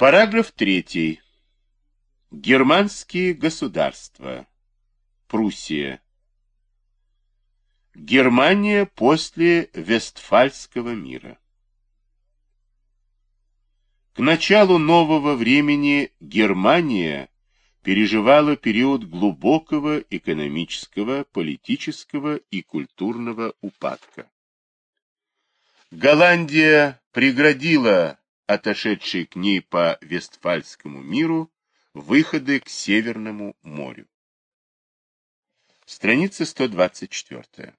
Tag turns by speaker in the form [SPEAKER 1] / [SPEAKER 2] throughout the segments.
[SPEAKER 1] Параграф 3. Германские государства. Пруссия. Германия после Вестфальского мира. К началу нового времени Германия переживала период глубокого экономического, политического и культурного упадка. Голландия преградила отошедшие к ней по Вестфальскому миру выходы к Северному морю. Страница 124.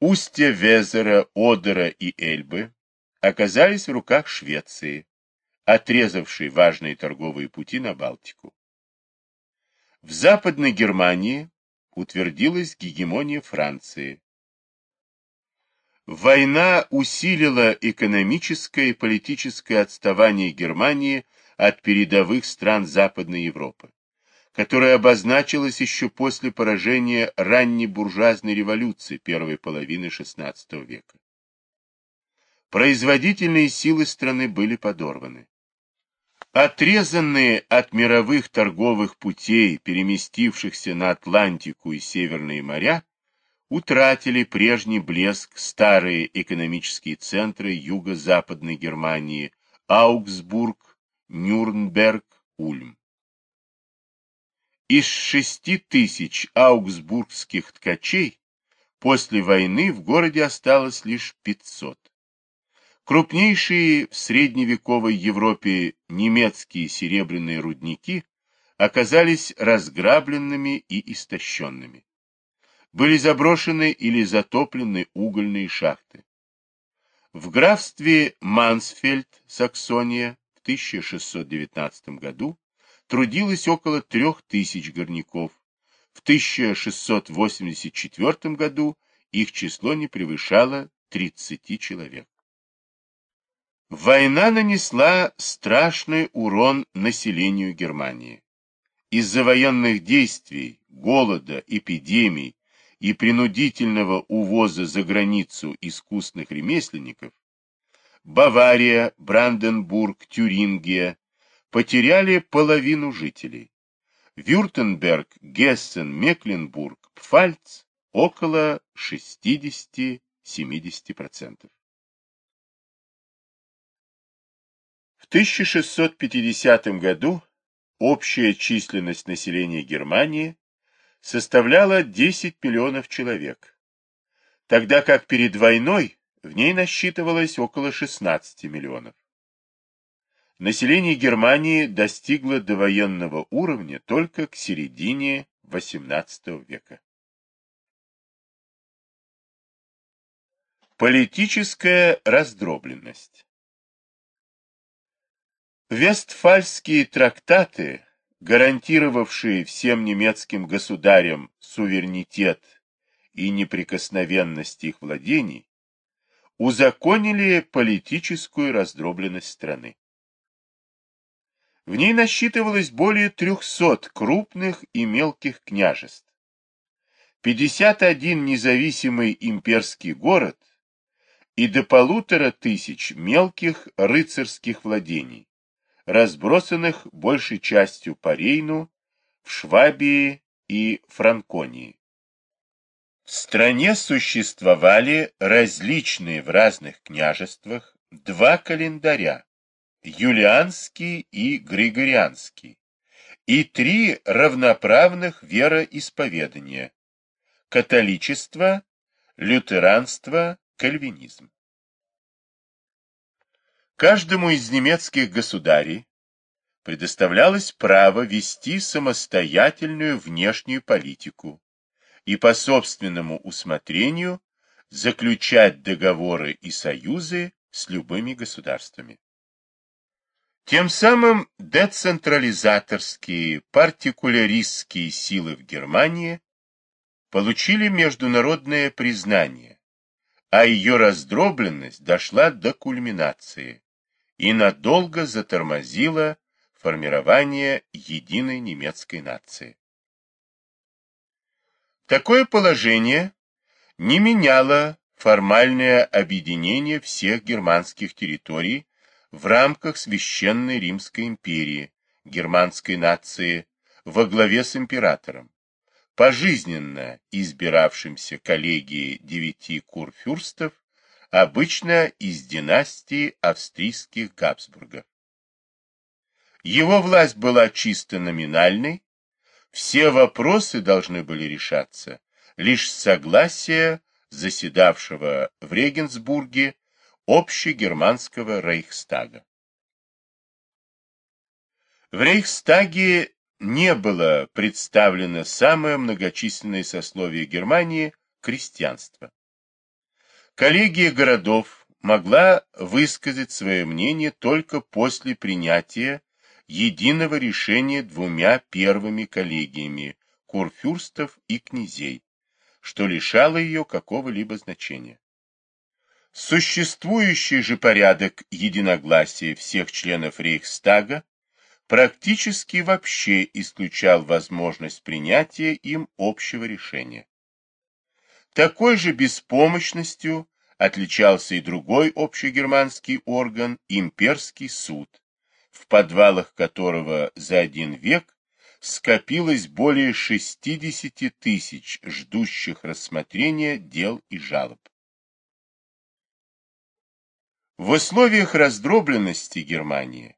[SPEAKER 1] Устья Везера, Одера и Эльбы оказались в руках Швеции, отрезавшей важные торговые пути на Балтику. В Западной Германии утвердилась гегемония Франции, Война усилила экономическое и политическое отставание Германии от передовых стран Западной Европы, которое обозначилось еще после поражения ранней буржуазной революции первой половины XVI века. Производительные силы страны были подорваны. Отрезанные от мировых торговых путей, переместившихся на Атлантику и Северные моря, утратили прежний блеск старые экономические центры юго-западной Германии Аугсбург, Нюрнберг, Ульм. Из шести тысяч аугсбургских ткачей после войны в городе осталось лишь 500. Крупнейшие в средневековой Европе немецкие серебряные рудники оказались разграбленными и истощенными были заброшены или затоплены угольные шахты. В графстве Мансфельд, Саксония, в 1619 году трудилось около трех тысяч горняков. В 1684 году их число не превышало 30 человек. Война нанесла страшный урон населению Германии. Из-за военных действий, голода, эпидемий и принудительного увоза за границу искусных ремесленников, Бавария, Бранденбург, Тюрингия потеряли половину жителей. Вюртемберг, Гессен, Мекленбург, Пфальц около 60-70%. В 1650 году общая численность населения Германии составляла 10 миллионов человек, тогда как перед войной в ней насчитывалось около 16 миллионов. Население Германии достигло довоенного уровня только к середине XVIII века. Политическая раздробленность Вестфальские трактаты гарантировавшие всем немецким государям суверенитет и неприкосновенность их владений, узаконили политическую раздробленность страны. В ней насчитывалось более 300 крупных и мелких княжеств, 51 независимый имперский город и до полутора тысяч мелких рыцарских владений, разбросанных большей частью по Рейну, в Швабии и Франконии. В стране существовали различные в разных княжествах два календаря – юлианский и григорианский, и три равноправных вероисповедания – католичество, лютеранство, кальвинизм. Каждому из немецких государей предоставлялось право вести самостоятельную внешнюю политику и по собственному усмотрению заключать договоры и союзы с любыми государствами. Тем самым децентрализаторские, партикуляристские силы в Германии получили международное признание, а ее раздробленность дошла до кульминации и надолго затормозила формирование единой немецкой нации. Такое положение не меняло формальное объединение всех германских территорий в рамках Священной Римской империи, германской нации, во главе с императором, пожизненно избиравшимся коллегией девяти курфюрстов, обычно из династии австрийских Габсбургов. Его власть была чисто номинальной, все вопросы должны были решаться лишь с согласия заседавшего в Регенсбурге общегерманского Рейхстага. В Рейхстаге не было представлено самое многочисленное сословие Германии – крестьянство. Коллегия городов могла высказать свое мнение только после принятия единого решения двумя первыми коллегиями – курфюрстов и князей, что лишало ее какого-либо значения. Существующий же порядок единогласия всех членов Рейхстага практически вообще исключал возможность принятия им общего решения. Такой же беспомощностью отличался и другой общегерманский орган – имперский суд, в подвалах которого за один век скопилось более 60 тысяч ждущих рассмотрения дел и жалоб. В условиях раздробленности Германии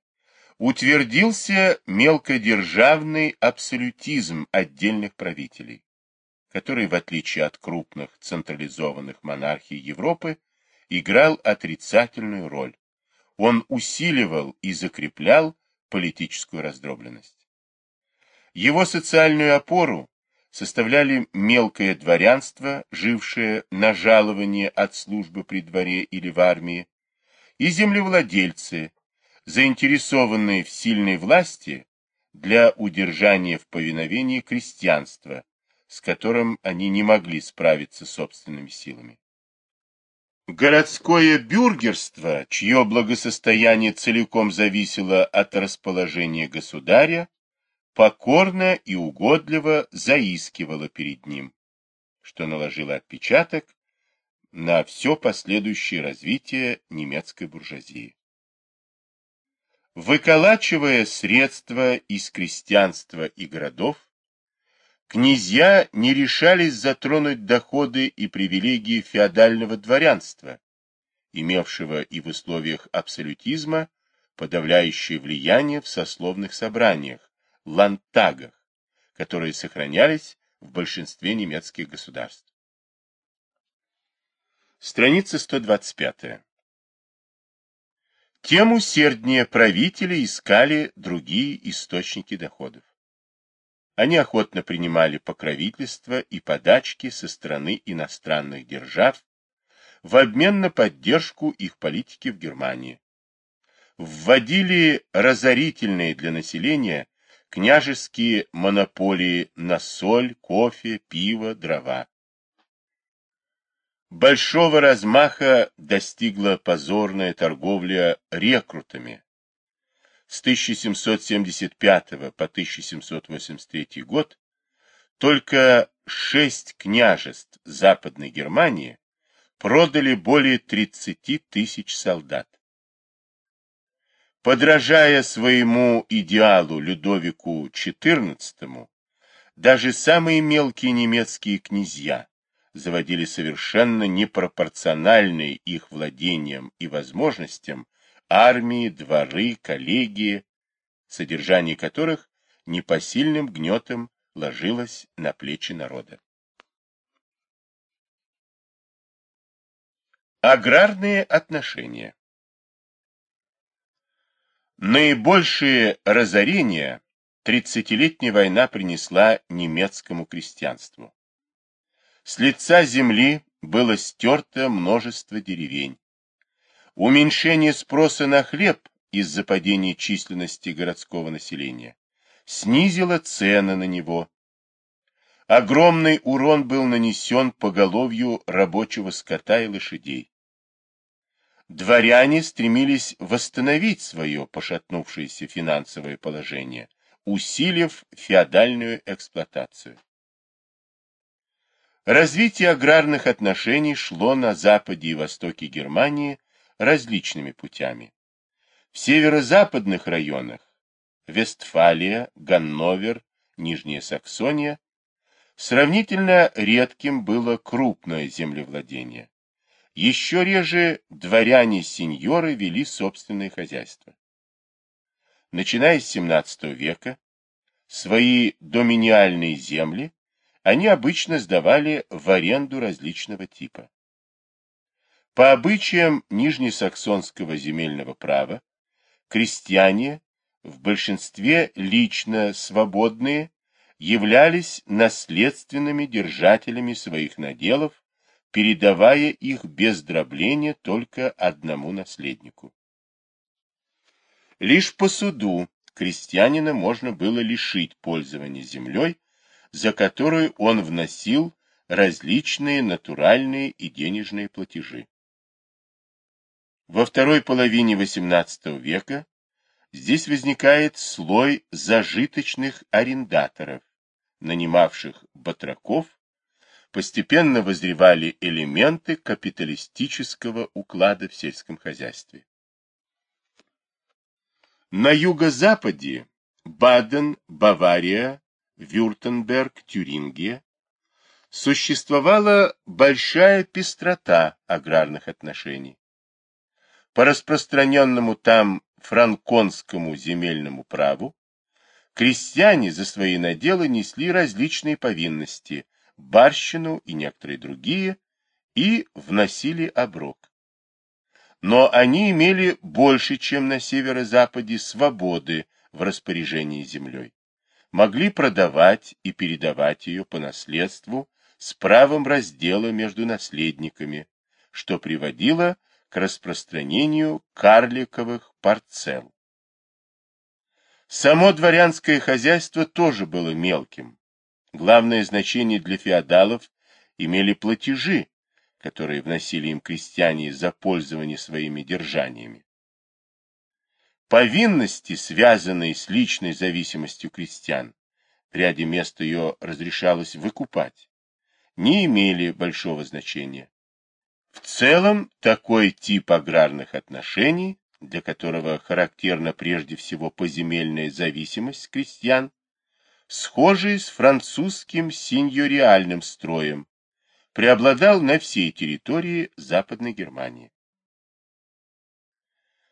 [SPEAKER 1] утвердился мелкодержавный абсолютизм отдельных правителей, который, в отличие от крупных централизованных монархий Европы, играл отрицательную роль. Он усиливал и закреплял политическую раздробленность. Его социальную опору составляли мелкое дворянство, жившее на жалование от службы при дворе или в армии, и землевладельцы, заинтересованные в сильной власти для удержания в повиновении крестьянства, с которым они не могли справиться собственными силами. Городское бюргерство, чье благосостояние целиком зависело от расположения государя, покорно и угодливо заискивало перед ним, что наложило отпечаток на все последующее развитие немецкой буржуазии. Выколачивая средства из крестьянства и городов, князья не решались затронуть доходы и привилегии феодального дворянства, имевшего и в условиях абсолютизма подавляющее влияние в сословных собраниях, ландтагах, которые сохранялись в большинстве немецких государств. Страница 125. Тем усерднее правители искали другие источники доходов. Они охотно принимали покровительство и подачки со стороны иностранных держав в обмен на поддержку их политики в Германии. Вводили разорительные для населения княжеские монополии на соль, кофе, пиво, дрова. Большого размаха достигла позорная торговля рекрутами. С 1775 по 1783 год только шесть княжеств Западной Германии продали более 30 тысяч солдат. Подражая своему идеалу Людовику XIV, даже самые мелкие немецкие князья заводили совершенно непропорциональные их владениям и возможностям армии, дворы, коллегии, содержание которых непосильным гнетом ложилось на плечи народа. Аграрные отношения Наибольшие разорения тридцатилетняя война принесла немецкому крестьянству. С лица земли было стерто множество деревень. Уменьшение спроса на хлеб из-за падения численности городского населения снизило цены на него. Огромный урон был нанесен поголовью рабочего скота и лошадей. Дворяне стремились восстановить свое пошатнувшееся финансовое положение, усилив феодальную эксплуатацию. Развитие аграрных отношений шло на западе и востоке Германии различными путями. В северо-западных районах Вестфалия, Ганновер, Нижняя Саксония сравнительно редким было крупное землевладение. Еще реже дворяне-сеньоры вели собственное хозяйство. Начиная с XVII века, свои доминиальные земли они обычно сдавали в аренду различного типа. По обычаям нижнесаксонского земельного права, крестьяне, в большинстве лично свободные, являлись наследственными держателями своих наделов передавая их без дробления только одному наследнику. Лишь по суду крестьянина можно было лишить пользования землей, за которую он вносил различные натуральные и денежные платежи. Во второй половине XVIII века здесь возникает слой зажиточных арендаторов, нанимавших батраков постепенно возревали элементы капиталистического уклада в сельском хозяйстве. На юго-западе Баден, Бавария, Вюртемберг, Тюрингия существовала большая пестрота аграрных отношений. По распространенному там франконскому земельному праву крестьяне за свои наделы несли различные повинности, барщину и некоторые другие, и вносили оброк. Но они имели больше, чем на северо-западе, свободы в распоряжении землей. Могли продавать и передавать ее по наследству с правом раздела между наследниками, что приводило к распространению карликовых парцел. Само дворянское хозяйство тоже было мелким, Главное значение для феодалов имели платежи, которые вносили им крестьяне за пользование своими держаниями. Повинности, связанные с личной зависимостью крестьян, в ряде мест ее разрешалось выкупать, не имели большого значения. В целом, такой тип аграрных отношений, для которого характерна прежде всего поземельная зависимость крестьян, схожий с французским синьориальным строем, преобладал на всей территории Западной Германии.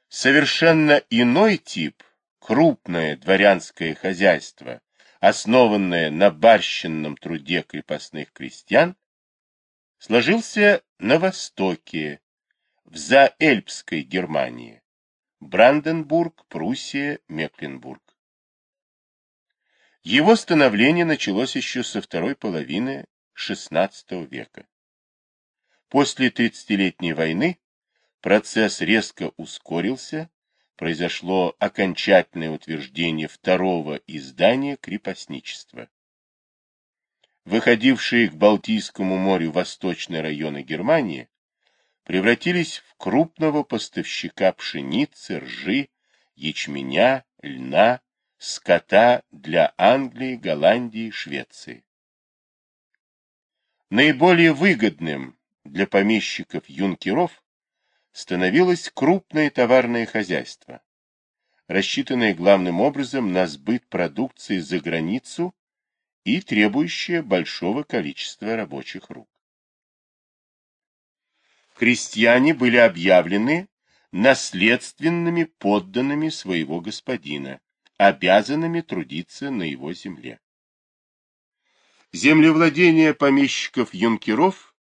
[SPEAKER 1] Совершенно иной тип, крупное дворянское хозяйство, основанное на барщинном труде крепостных крестьян, сложился на востоке, в Заэльпской Германии, Бранденбург, Пруссия, Мекленбург. Его становление началось еще со второй половины XVI века. После Тридцатилетней войны процесс резко ускорился, произошло окончательное утверждение второго издания крепостничества. Выходившие к Балтийскому морю восточные районы Германии превратились в крупного поставщика пшеницы, ржи, ячменя, льна, скота для Англии, Голландии, Швеции. Наиболее выгодным для помещиков-юнкеров становилось крупное товарное хозяйство, рассчитанное главным образом на сбыт продукции за границу и требующее большого количества рабочих рук. Крестьяне были объявлены наследственными подданными своего господина, обязанными трудиться на его земле. Землевладение помещиков-юнкеров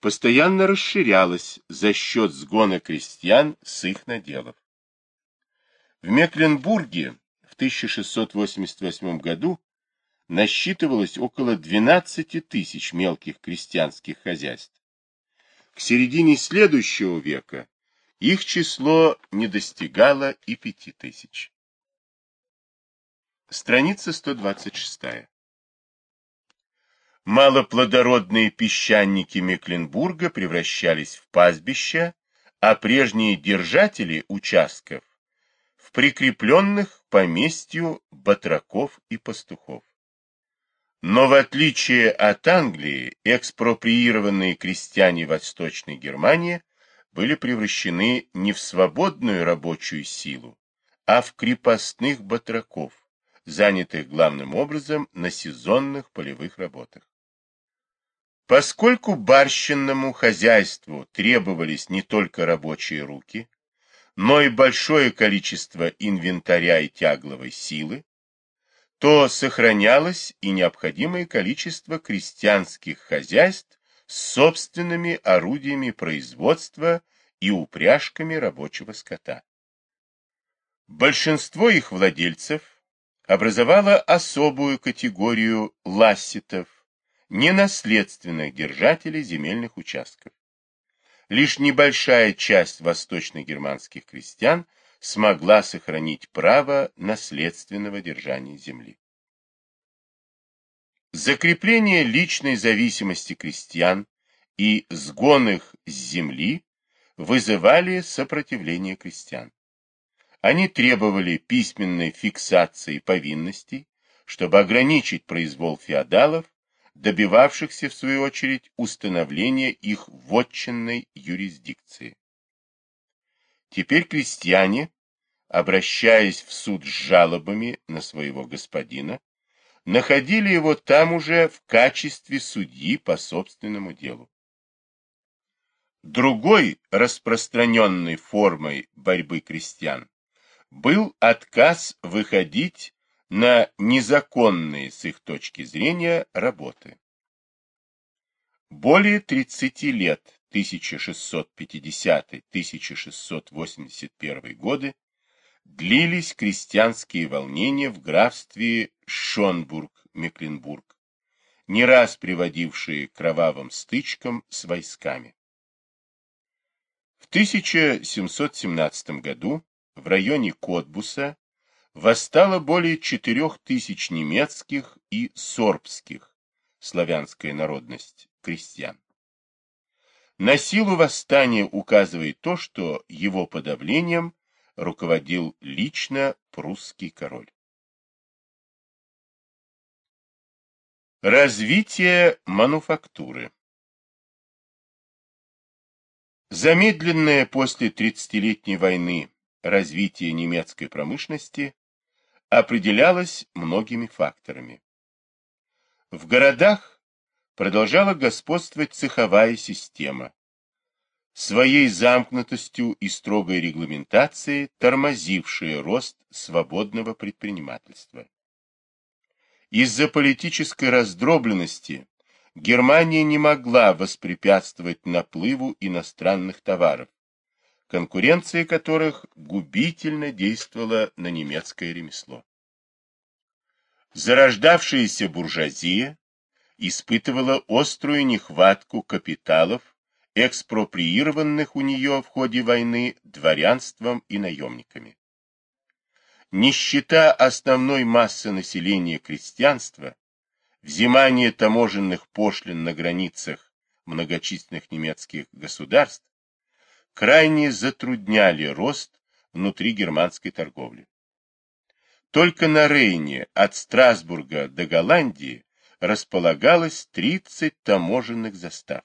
[SPEAKER 1] постоянно расширялось за счет сгона крестьян с их наделов. В Мекленбурге в 1688 году насчитывалось около 12 тысяч мелких крестьянских хозяйств. К середине следующего века их число не достигало и пяти тысяч. Страница 126. Малоплодородные песчаники Мекленбурга превращались в пастбища, а прежние держатели участков в прикрепленных к поместью батраков и пастухов. Но в отличие от Англии, экспроприированные крестьяне Восточной Германии были превращены не в свободную рабочую силу, а в крепостных батраков, занятых главным образом на сезонных полевых работах. Поскольку барщинному хозяйству требовались не только рабочие руки, но и большое количество инвентаря и тягловой силы, то сохранялось и необходимое количество крестьянских хозяйств с собственными орудиями производства и упряжками рабочего скота. Большинство их владельцев образовало особую категорию ласситов, ненаследственных держателей земельных участков. Лишь небольшая часть восточно-германских крестьян смогла сохранить право наследственного держания земли. Закрепление личной зависимости крестьян и сгон их с земли вызывали сопротивление крестьян. Они требовали письменной фиксации повинностей, чтобы ограничить произвол феодалов, добивавшихся, в свою очередь, установления их вотчинной юрисдикции. Теперь крестьяне, обращаясь в суд с жалобами на своего господина, находили его там уже в качестве судьи по собственному делу. Другой распространенной формой борьбы крестьян был отказ выходить на незаконные с их точки зрения работы. Более 30 лет 1650-1681 годы длились крестьянские волнения в графстве Шонбург-Мекленбург, не раз приводившие к кровавым стычкам с войсками. В 1717 году в районе Котбуса восстало более четырех тысяч немецких и сорбских, славянская народность, крестьян. На силу восстания указывает то, что его подавлением руководил лично прусский король. Развитие мануфактуры Замедленное после тридцатилетней войны развитие немецкой промышленности определялось многими факторами. В городах продолжала господствовать цеховая система, своей замкнутостью и строгой регламентацией тормозившая рост свободного предпринимательства. Из-за политической раздробленности Германия не могла воспрепятствовать наплыву иностранных товаров, конкуренция которых губительно действовала на немецкое ремесло. Зарождавшаяся буржуазия испытывала острую нехватку капиталов, экспроприированных у нее в ходе войны дворянством и наемниками. Нищета основной массы населения крестьянства, взимание таможенных пошлин на границах многочисленных немецких государств крайне затрудняли рост внутри германской торговли. Только на Рейне от Страсбурга до Голландии располагалось 30 таможенных застав.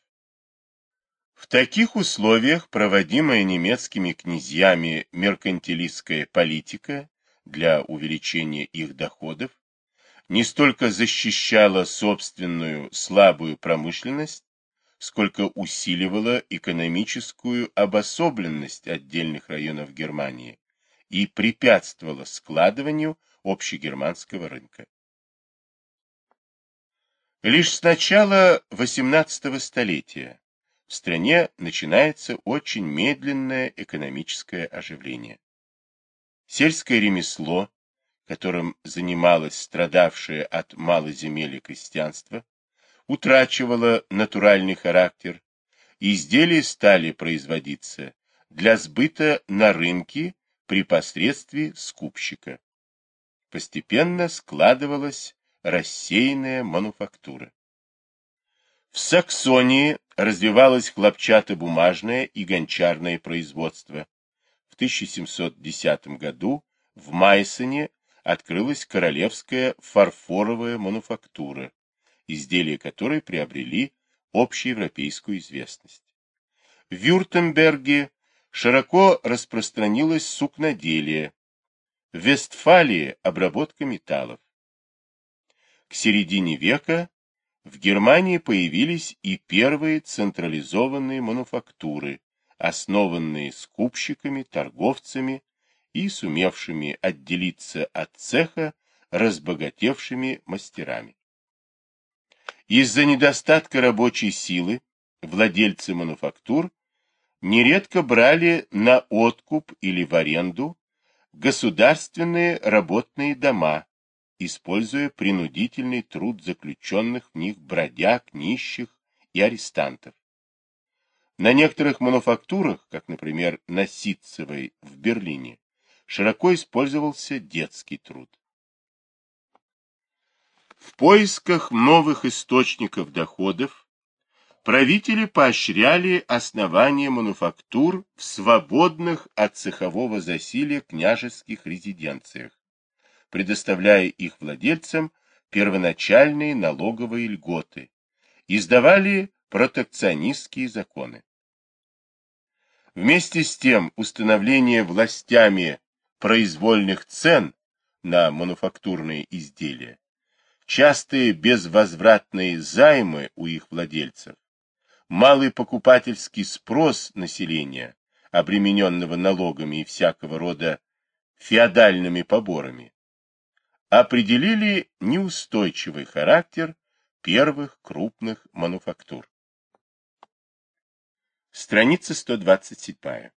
[SPEAKER 1] В таких условиях проводимая немецкими князьями меркантилистская политика для увеличения их доходов не столько защищала собственную слабую промышленность, сколько усиливала экономическую обособленность отдельных районов Германии и препятствовала складыванию общегерманского рынка. Лишь с начала XVIII столетия в стране начинается очень медленное экономическое оживление. Сельское ремесло, которым занималось страдавшее от малоземелья крестьянство, утрачивало натуральный характер, изделия стали производиться для сбыта на рынке при посредстве скупщика. Постепенно складывалась рассеянная мануфактура. В Саксонии развивалось хлопчатобумажное и гончарное производство. В 1710 году в Майсоне открылась королевская фарфоровая мануфактура, изделия которой приобрели общеевропейскую известность. В Вюртемберге широко распространилось сукноделие, в Вестфалии – обработка металлов. К середине века в Германии появились и первые централизованные мануфактуры, основанные скупщиками, торговцами и сумевшими отделиться от цеха разбогатевшими мастерами. Из-за недостатка рабочей силы владельцы мануфактур нередко брали на откуп или в аренду государственные работные дома, используя принудительный труд заключенных в них бродяг, нищих и арестантов. На некоторых мануфактурах, как, например, на Ситцевой в Берлине, широко использовался детский труд. В поисках новых источников доходов правители поощряли основание мануфактур в свободных от цехового засилия княжеских резиденциях, предоставляя их владельцам первоначальные налоговые льготы, издавали протекционистские законы. Вместе с тем установление властями произвольных цен на мануфактурные изделия, частые безвозвратные займы у их владельцев, малый покупательский спрос населения, обремененного налогами и всякого рода феодальными поборами, определили неустойчивый характер первых крупных мануфактур. Страница 127.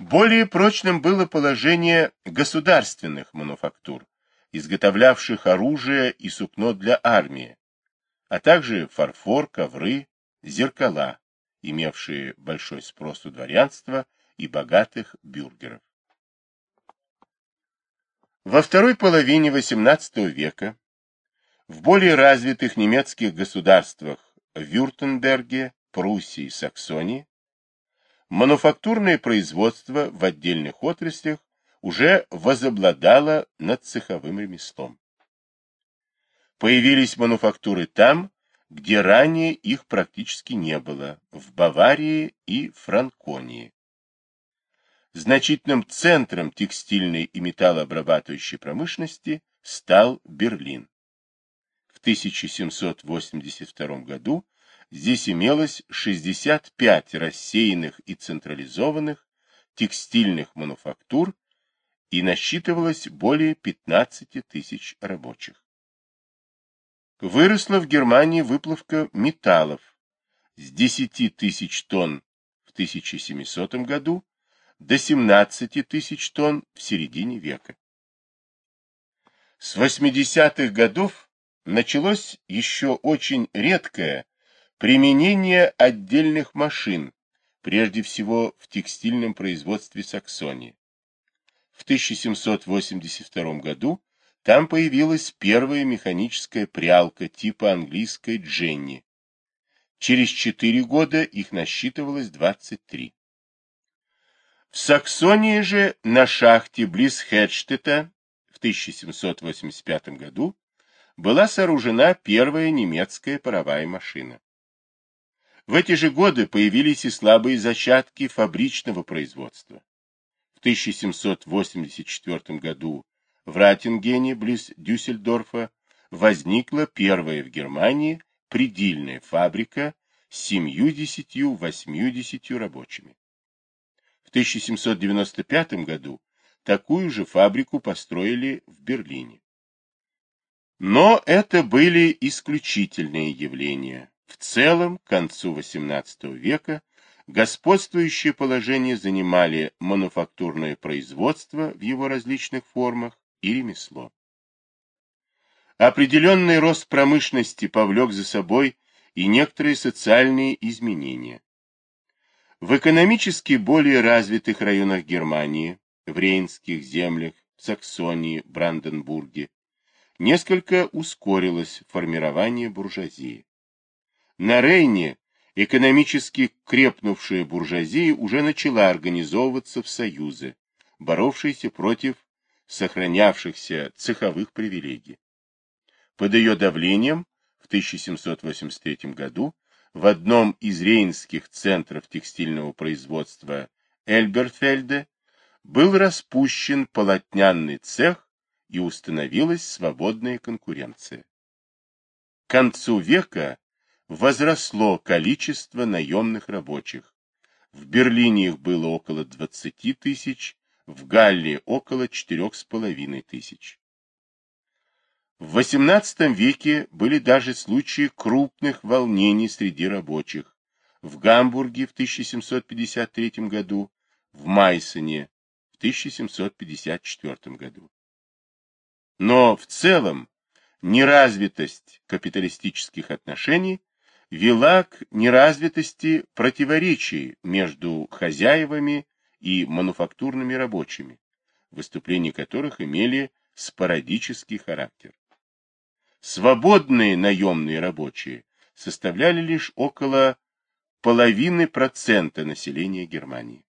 [SPEAKER 1] Более прочным было положение государственных мануфактур, изготовлявших оружие и сукно для армии, а также фарфор, ковры, зеркала, имевшие большой спрос у дворянства и богатых бюргеров. Во второй половине XVIII века в более развитых немецких государствах Вюртемберге, Пруссии Саксонии мануфактурное производство в отдельных отраслях уже возобладало над цеховым ремеслом. Появились мануфактуры там, где ранее их практически не было, в Баварии и Франконии. Значительным центром текстильной и металлообрабатывающей промышленности стал Берлин. В 1782 году здесь имелось 65 рассеянных и централизованных текстильных мануфактур и насчитывалось более 15 тысяч рабочих. Выросла в Германии выплавка металлов с 10 тысяч тонн в 1700 году до 17 тысяч тонн в середине века. С 80-х годов началось еще очень редкое применение отдельных машин, прежде всего в текстильном производстве Саксонии. В 1782 году там появилась первая механическая прялка типа английской Дженни. Через четыре года их насчитывалось 23. В Саксонии же на шахте близ Хедштета в 1785 году была сооружена первая немецкая паровая машина. В эти же годы появились и слабые зачатки фабричного производства. В 1784 году в Ратингене, близ Дюссельдорфа, возникла первая в Германии предельная фабрика с 70-80 рабочими. В 1795 году такую же фабрику построили в Берлине. Но это были исключительные явления. В целом, к концу XVIII века господствующее положение занимали мануфактурное производство в его различных формах, и ремесло. Определенный рост промышленности повлек за собой и некоторые социальные изменения. В экономически более развитых районах Германии, в Рейнских землях, Саксонии, Бранденбурге, несколько ускорилось формирование буржуазии. На Рейне экономически крепнувшая буржуазия уже начала организовываться в союзы, боровшиеся против сохранявшихся цеховых привилегий. Под ее давлением в 1783 году в одном из рейнских центров текстильного производства Эльберфельде был распущен полотнянный цех и установилась свободная конкуренция. К концу века возросло количество наемных рабочих. В Берлине их было около 20 тысяч, в Галлии около 4,5 тысяч. В XVIII веке были даже случаи крупных волнений среди рабочих. В Гамбурге в 1753 году, в Майсоне в 1754 году. Но в целом неразвитость капиталистических отношений вела к неразвитости противоречий между хозяевами и мануфактурными рабочими, выступления которых имели спорадический характер. Свободные наемные рабочие составляли лишь около половины процента населения Германии.